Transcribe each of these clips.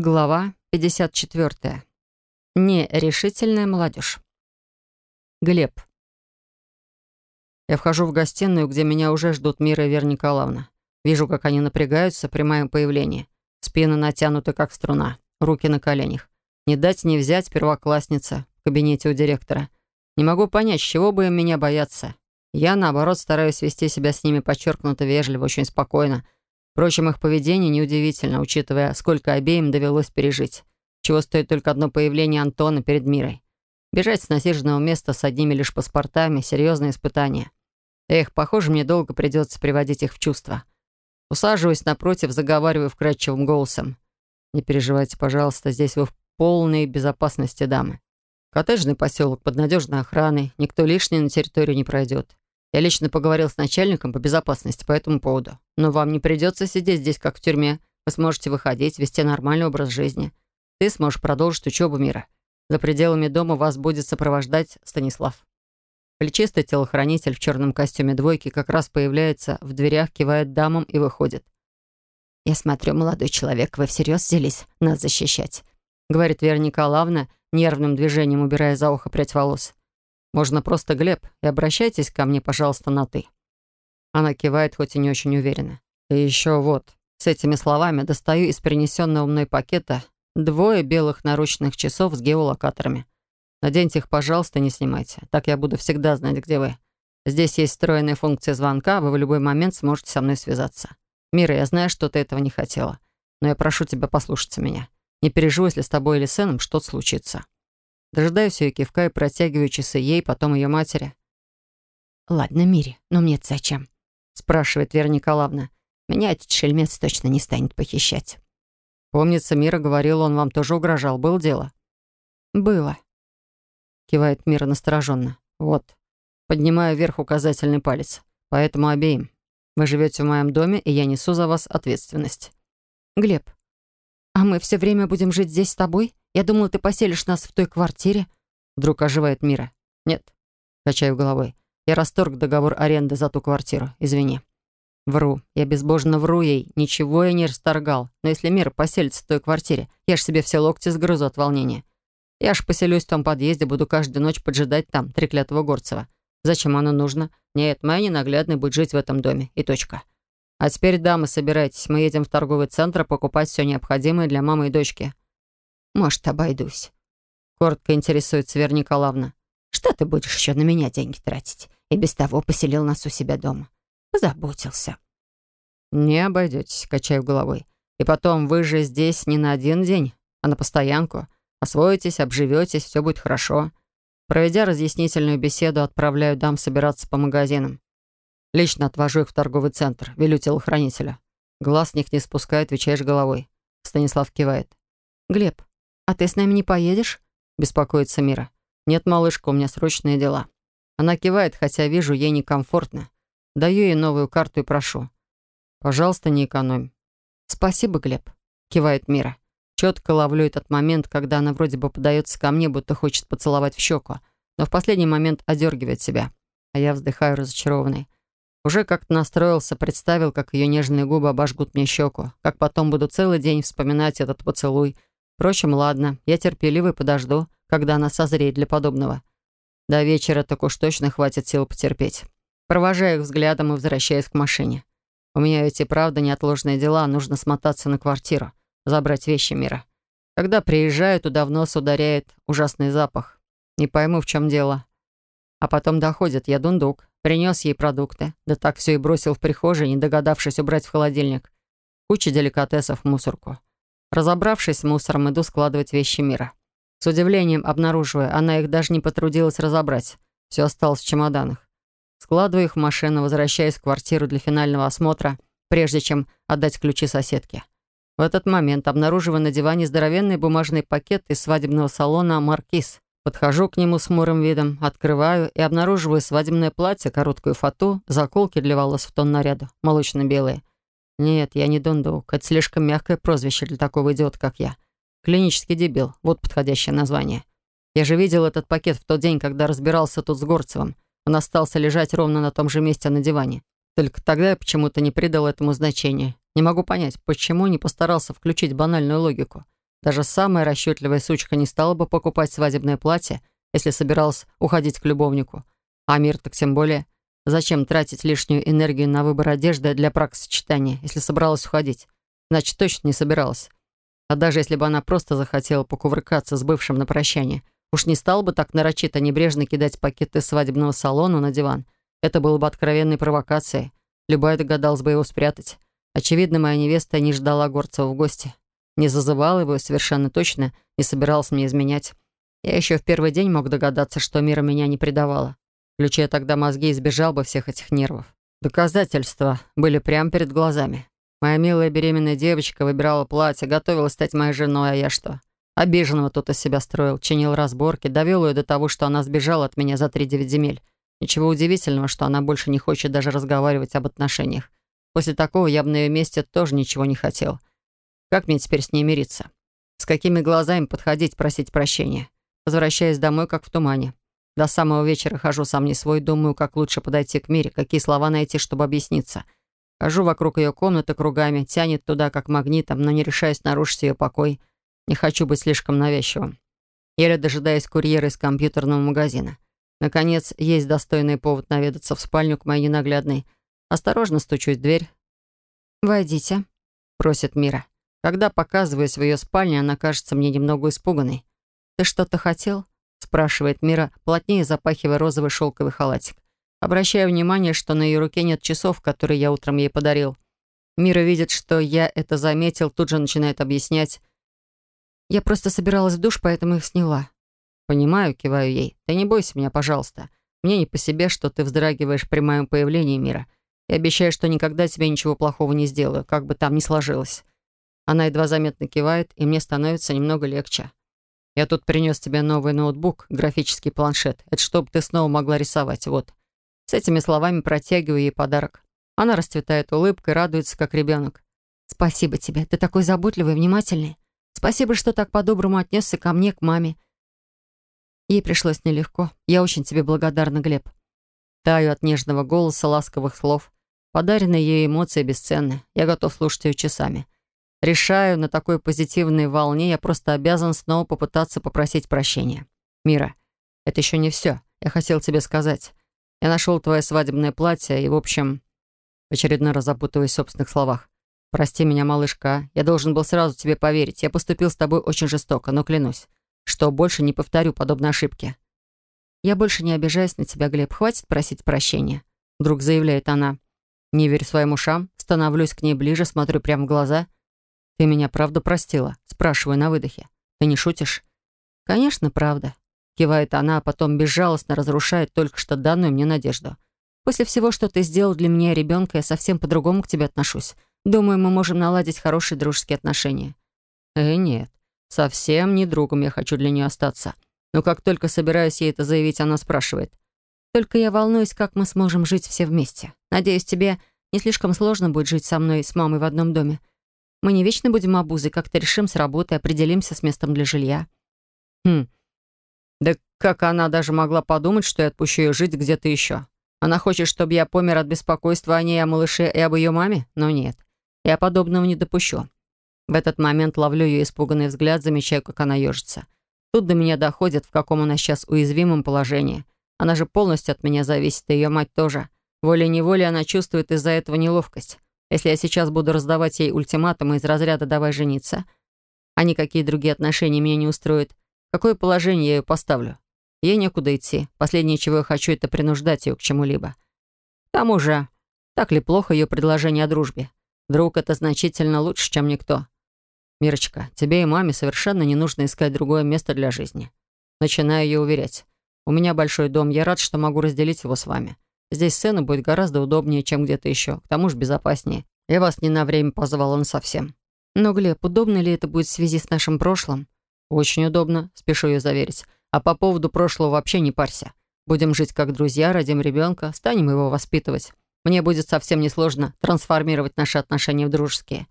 Глава 54. Нерешительная молодежь. Глеб. Я вхожу в гостиную, где меня уже ждут Мира и Вера Николаевна. Вижу, как они напрягаются при моем появлении. Спины натянуты, как струна, руки на коленях. Не дать не взять первоклассница в кабинете у директора. Не могу понять, чего бы им меня бояться. Я, наоборот, стараюсь вести себя с ними подчеркнуто вежливо, очень спокойно, Впрочем, их поведение неудивительно, учитывая, сколько обеим довелось пережить. Чего стоит только одно появление Антона перед мирой. Бежать с насиженного места с одними лишь паспортами — серьезное испытание. Эх, похоже, мне долго придется приводить их в чувство. Усаживаюсь напротив, заговариваю вкрадчивым голосом. «Не переживайте, пожалуйста, здесь вы в полной безопасности, дамы. Коттеджный поселок под надежной охраной, никто лишний на территорию не пройдет. Я лично поговорил с начальником по безопасности по этому поводу. Но вам не придется сидеть здесь, как в тюрьме. Вы сможете выходить, вести нормальный образ жизни. Ты сможешь продолжить учебу мира. За пределами дома вас будет сопровождать Станислав. Плечистый телохранитель в черном костюме двойки как раз появляется в дверях, кивает дамам и выходит. «Я смотрю, молодой человек, вы всерьез взялись нас защищать», говорит Вера Николаевна, нервным движением убирая за ухо прядь волос. Можно просто Глеб, и обращайтесь ко мне, пожалуйста, на «ты». Она кивает, хоть и не очень уверенно. И еще вот. С этими словами достаю из принесенного мной пакета двое белых наручных часов с геолокаторами. Наденьте их, пожалуйста, не снимайте. Так я буду всегда знать, где вы. Здесь есть встроенная функция звонка, вы в любой момент сможете со мной связаться. Мира, я знаю, что ты этого не хотела. Но я прошу тебя послушаться меня. Не переживай, если с тобой или сыном что-то случится. Дожидаюсь ее кивка и протягиваю часы ей, потом ее матери. «Ладно, Мире, но мне-то зачем?» спрашивает Вера Николаевна. «Меня этот шельмец точно не станет похищать». «Помнится, Мира говорила, он вам тоже угрожал. Был дело?» «Было», кивает Мира настороженно. «Вот». Поднимаю вверх указательный палец. Поэтому обеим. Вы живете в моем доме, и я несу за вас ответственность. Глеб, а мы все время будем жить здесь с тобой? Я думала, ты поселишь нас в той квартире. Вдруг оживает Мира. Нет. Качаю головой. Я расторг договор аренды за ту квартиру. Извини. Вру. Я безбожно вру ей. Ничего я не расторгал. Но если Мира поселится в той квартире, я ж себе все локти сгрызу от волнения. Я ж поселюсь в том подъезде, буду каждую ночь поджидать там, треклятого Горцева. Зачем оно нужно? Нет, моя ненаглядная будет жить в этом доме. И точка. А теперь, дамы, собирайтесь. Мы едем в торговый центр покупать все необходимое для мамы и дочки. Может, обойдусь. Коротко интересуется Вера Николаевна. Что ты будешь еще на меня деньги тратить? И без того поселил нас у себя дома. Позаботился. Не обойдетесь, качаю головой. И потом, вы же здесь не на один день, а на постоянку. Освоитесь, обживетесь, все будет хорошо. Проведя разъяснительную беседу, отправляю дам собираться по магазинам. Лично отвожу их в торговый центр, велю телохранителя. Глаз с них не спускает, отвечаешь головой. Станислав кивает. «Глеб, а ты с нами не поедешь?» Беспокоится Мира. «Нет, малышка, у меня срочные дела». Она кивает, хотя вижу, ей некомфортно. Даю ей новую карту и прошу. «Пожалуйста, не экономь». «Спасибо, Глеб», — кивает Мира. Четко ловлю этот момент, когда она вроде бы подается ко мне, будто хочет поцеловать в щеку, но в последний момент одергивает себя. А я вздыхаю разочарованный. Уже как-то настроился, представил, как ее нежные губы обожгут мне щеку, как потом буду целый день вспоминать этот поцелуй. Впрочем, ладно, я терпеливый подожду, когда она созреет для подобного. До вечера так уж точно хватит сил потерпеть. Провожаю их взглядом и возвращаюсь к машине. У меня ведь и правда неотложные дела, нужно смотаться на квартиру забрать вещи мира. Когда приезжаю, туда в нос ударяет ужасный запах. Не пойму, в чем дело. А потом доходит, я дундук. Принес ей продукты. Да так все и бросил в прихожей, не догадавшись убрать в холодильник. Куча деликатесов в мусорку. Разобравшись с мусором, иду складывать вещи мира. С удивлением обнаруживая, она их даже не потрудилась разобрать. Все осталось в чемоданах. Складываю их в машину, возвращаясь в квартиру для финального осмотра, прежде чем отдать ключи соседке. В этот момент обнаруживаю на диване здоровенный бумажный пакет из свадебного салона «Маркиз». Подхожу к нему с хмурым видом, открываю и обнаруживаю свадебное платье, короткую фату, заколки для волос в тон наряду, молочно-белые. Нет, я не дундук. Это слишком мягкое прозвище для такого идиота, как я. Клинический дебил. Вот подходящее название. Я же видел этот пакет в тот день, когда разбирался тут с Горцевым. Он остался лежать ровно на том же месте на диване. Только тогда я почему-то не придал этому значения. Не могу понять, почему не постарался включить банальную логику. Даже самая расчетливая сучка не стала бы покупать свадебное платье, если собиралась уходить к любовнику. А мир так тем более. Зачем тратить лишнюю энергию на выбор одежды для бракосочетания, если собиралась уходить? Значит, точно не собиралась. А даже если бы она просто захотела покувыркаться с бывшим на прощание, уж не стал бы так нарочито небрежно кидать пакеты свадебного салона на диван. Это было бы откровенной провокацией. Любая догадалась бы его спрятать. Очевидно, моя невеста не ждала Горцева в гости. Не зазывала его совершенно точно не собиралась мне изменять. Я еще в первый день мог догадаться, что Мира меня не предавала. Включая тогда мозги, избежал бы всех этих нервов. Доказательства были прямо перед глазами. Моя милая беременная девочка выбирала платье, готовилась стать моей женой, а я что? Обиженного тут из себя строил, чинил разборки, довел ее до того, что она сбежала от меня за три девять земель. Ничего удивительного, что она больше не хочет даже разговаривать об отношениях. После такого я бы на ее месте тоже ничего не хотел. Как мне теперь с ней мириться? С какими глазами подходить, просить прощения? Возвращаясь домой, как в тумане. До самого вечера хожу сам не свой, думаю, как лучше подойти к Мире, какие слова найти, чтобы объясниться — Хожу вокруг ее комнаты кругами, тянет туда, как магнитом, но не решаюсь нарушить ее покой. Не хочу быть слишком навязчивым. Еле дожидаясь курьера из компьютерного магазина. Наконец, есть достойный повод наведаться в спальню к моей ненаглядной. Осторожно стучусь в дверь. «Войдите», — просит Мира. Когда показываюсь в ее спальне, она кажется мне немного испуганной. «Ты что-то хотел?» — спрашивает Мира, плотнее запахивая розовый шелковый халатик. Обращаю внимание, что на ее руке нет часов, которые я утром ей подарил. Мира видит, что я это заметил, тут же начинает объяснять. «Я просто собиралась в душ, поэтому их сняла». «Понимаю», — киваю ей. «Ты не бойся меня, пожалуйста. Мне не по себе, что ты вздрагиваешь при моем появлении, Мира. Я обещаю, что никогда тебе ничего плохого не сделаю, как бы там ни сложилось». Она едва заметно кивает, и мне становится немного легче. «Я тут принес тебе новый ноутбук, графический планшет. Это чтобы ты снова могла рисовать, вот». С этими словами протягиваю ей подарок. Она расцветает улыбкой, радуется, как ребенок. «Спасибо тебе. Ты такой заботливый и внимательный. Спасибо, что так по-доброму отнесся ко мне, к маме». Ей пришлось нелегко. Я очень тебе благодарна, Глеб. Таю от нежного голоса, ласковых слов. Подаренные ей эмоции бесценны. Я готов слушать ее часами. Решаю, на такой позитивной волне я просто обязан снова попытаться попросить прощения. Мира, это еще не все. Я хотел тебе сказать. Я нашел твое свадебное платье и, в общем, в очередной раз запутываюсь в собственных словах. Прости меня, малышка. Я должен был сразу тебе поверить. Я поступил с тобой очень жестоко, но клянусь, что больше не повторю подобной ошибки. Я больше не обижаюсь на тебя, Глеб. Хватит просить прощения. Вдруг заявляет она. Не верю своим ушам. Становлюсь к ней ближе, смотрю прямо в глаза. Ты меня правда простила? Спрашиваю на выдохе. Ты не шутишь? Конечно, правда. Кивает она, а потом безжалостно разрушает только что данную мне надежду. После всего, что ты сделал для меня ребенка, я совсем по-другому к тебе отношусь. Думаю, мы можем наладить хорошие дружеские отношения. Э, нет. Совсем не другом я хочу для нее остаться. Но как только собираюсь ей это заявить, она спрашивает. Только я волнуюсь, как мы сможем жить все вместе. Надеюсь, тебе не слишком сложно будет жить со мной и с мамой в одном доме. Мы не вечно будем обузой, как-то решим с работы, определимся с местом для жилья. Хм, да как она даже могла подумать, что я отпущу ее жить где-то еще? Она хочет, чтобы я помер от беспокойства о ней, о малыше и об ее маме? Но нет, я подобного не допущу. В этот момент ловлю ее испуганный взгляд, замечаю, как она ежится. Тут до меня доходит, в каком она сейчас уязвимом положении. Она же полностью от меня зависит, и ее мать тоже. Волей-неволей она чувствует из-за этого неловкость. Если я сейчас буду раздавать ей ультиматумы из разряда «давай жениться», а никакие другие отношения меня не устроят, какое положение я ее поставлю? Ей некуда идти. Последнее, чего я хочу, это принуждать ее к чему-либо. К тому же, так ли плохо ее предложение о дружбе? Друг — это значительно лучше, чем никто. Мирочка, тебе и маме совершенно не нужно искать другое место для жизни. Начинаю ее уверять. У меня большой дом, я рад, что могу разделить его с вами. Здесь сцена будет гораздо удобнее, чем где-то еще. К тому же безопаснее. Я вас не на время позвала на совсем. Но, Глеб, удобно ли это будет в связи с нашим прошлым? «Очень удобно», — спешу ее заверить. «А по поводу прошлого вообще не парься. Будем жить как друзья, родим ребенка, станем его воспитывать. Мне будет совсем несложно трансформировать наши отношения в дружеские.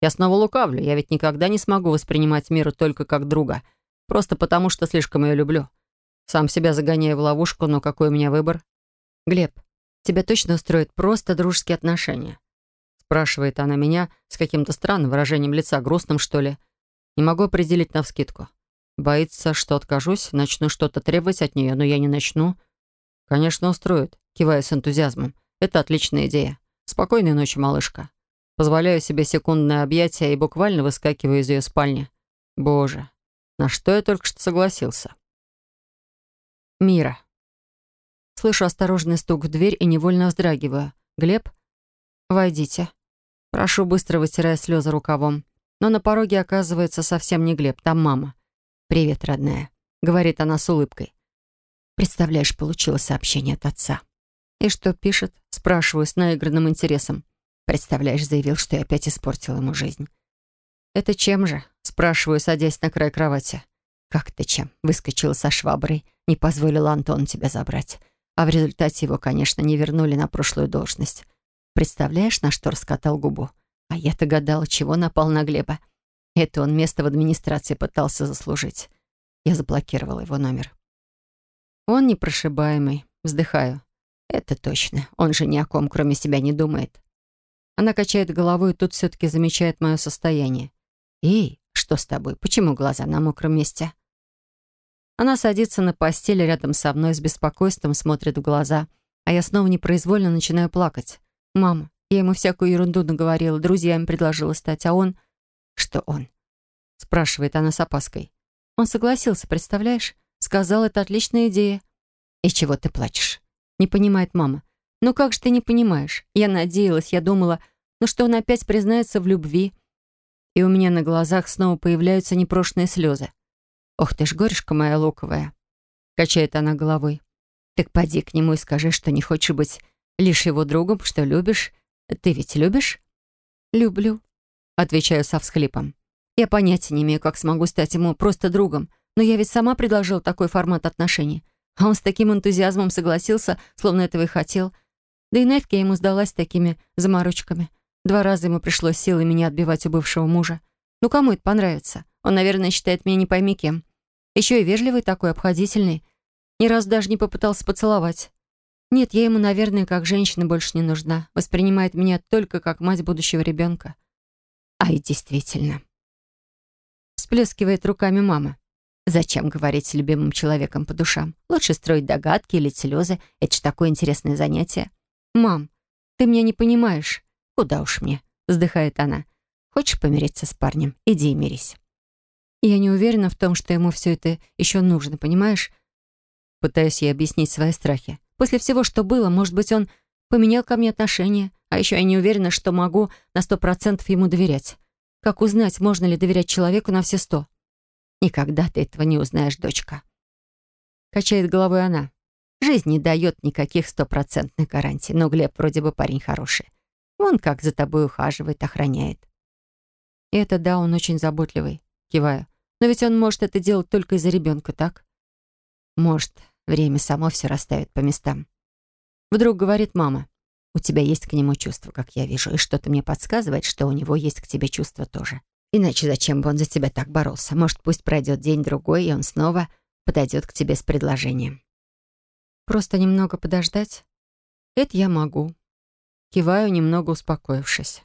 Я снова лукавлю, я ведь никогда не смогу воспринимать миру только как друга, просто потому что слишком ее люблю. Сам себя загоняю в ловушку, но какой у меня выбор? Глеб, тебя точно устроит просто дружеские отношения?» Спрашивает она меня с каким-то странным выражением лица, грустным, что ли. Не могу определить навскидку. Боится, что откажусь, начну что-то требовать от нее, но я не начну. Конечно, устроит, кивая с энтузиазмом. Это отличная идея. Спокойной ночи, малышка. Позволяю себе секундное объятие и буквально выскакиваю из ее спальни. Боже, на что я только что согласился? Мира. Слышу осторожный стук в дверь и невольно вздрагиваю. «Глеб? Войдите». Прошу, быстро вытирая слезы рукавом. Но на пороге оказывается совсем не Глеб, там мама. «Привет, родная», — говорит она с улыбкой. «Представляешь, получила сообщение от отца». «И что пишет?» — спрашиваю с наигранным интересом. «Представляешь, заявил, что я опять испортила ему жизнь». «Это чем же?» — спрашиваю, садясь на край кровати. «Как ты чем?» — выскочила со шваброй. Не позволила Антону тебя забрать. А в результате его, конечно, не вернули на прошлую должность. Представляешь, на что раскатал губу? А я-то гадала, чего напал на Глеба. Это он место в администрации пытался заслужить. Я заблокировала его номер. Он непрошибаемый. Вздыхаю. Это точно. Он же ни о ком, кроме себя, не думает. Она качает головой и тут все-таки замечает мое состояние. «Эй, что с тобой? Почему глаза на мокром месте?» Она садится на постели рядом со мной, с беспокойством смотрит в глаза, а я снова непроизвольно начинаю плакать. «Мама, я ему всякую ерунду наговорила, друзьями предложила стать, а он...» «Что он?» — спрашивает она с опаской. «Он согласился, представляешь? Сказал, это отличная идея». «И чего ты плачешь?» — не понимает мама. «Ну как же ты не понимаешь? Я надеялась, я думала, ну что он опять признается в любви». И у меня на глазах снова появляются непрошенные слезы. «Ох ты ж, горюшка моя луковая!» Качает она головой. «Так поди к нему и скажи, что не хочешь быть лишь его другом, что любишь. Ты ведь любишь?» «Люблю», — отвечаю со всхлипом. «Я понятия не имею, как смогу стать ему просто другом, но я ведь сама предложила такой формат отношений. А он с таким энтузиазмом согласился, словно этого и хотел. Да и Невке я ему сдалась такими заморочками. Два раза ему пришлось силой меня отбивать у бывшего мужа. Ну кому это понравится? Он, наверное, считает меня не пойми кем. Еще и вежливый такой, обходительный. Ни разу даже не попытался поцеловать. Нет, я ему, наверное, как женщина больше не нужна. Воспринимает меня только как мать будущего ребенка. А и действительно. Всплескивает руками мама. Зачем говорить с любимым человеком по душам? Лучше строить догадки или слезы. Это ж такое интересное занятие. «Мам, ты меня не понимаешь». «Куда уж мне?» — вздыхает она. «Хочешь помириться с парнем? Иди и мирись». Я не уверена в том, что ему все это еще нужно, понимаешь? Пытаюсь ей объяснить свои страхи. После всего, что было, может быть, он поменял ко мне отношения, а еще я не уверена, что могу на сто процентов ему доверять. Как узнать, можно ли доверять человеку на все сто? Никогда ты этого не узнаешь, дочка. Качает головой она. Жизнь не дает никаких стопроцентных гарантий, но Глеб вроде бы парень хороший. Он как за тобой ухаживает, охраняет. И это да, он очень заботливый. Киваю. Но ведь он может это делать только из-за ребенка, так? Может, время само все расставит по местам. Вдруг говорит мама. У тебя есть к нему чувство, как я вижу, и что-то мне подсказывает, что у него есть к тебе чувство тоже. Иначе зачем бы он за тебя так боролся? Может, пусть пройдет день-другой, и он снова подойдет к тебе с предложением. Просто немного подождать? Это я могу. Киваю, немного успокоившись.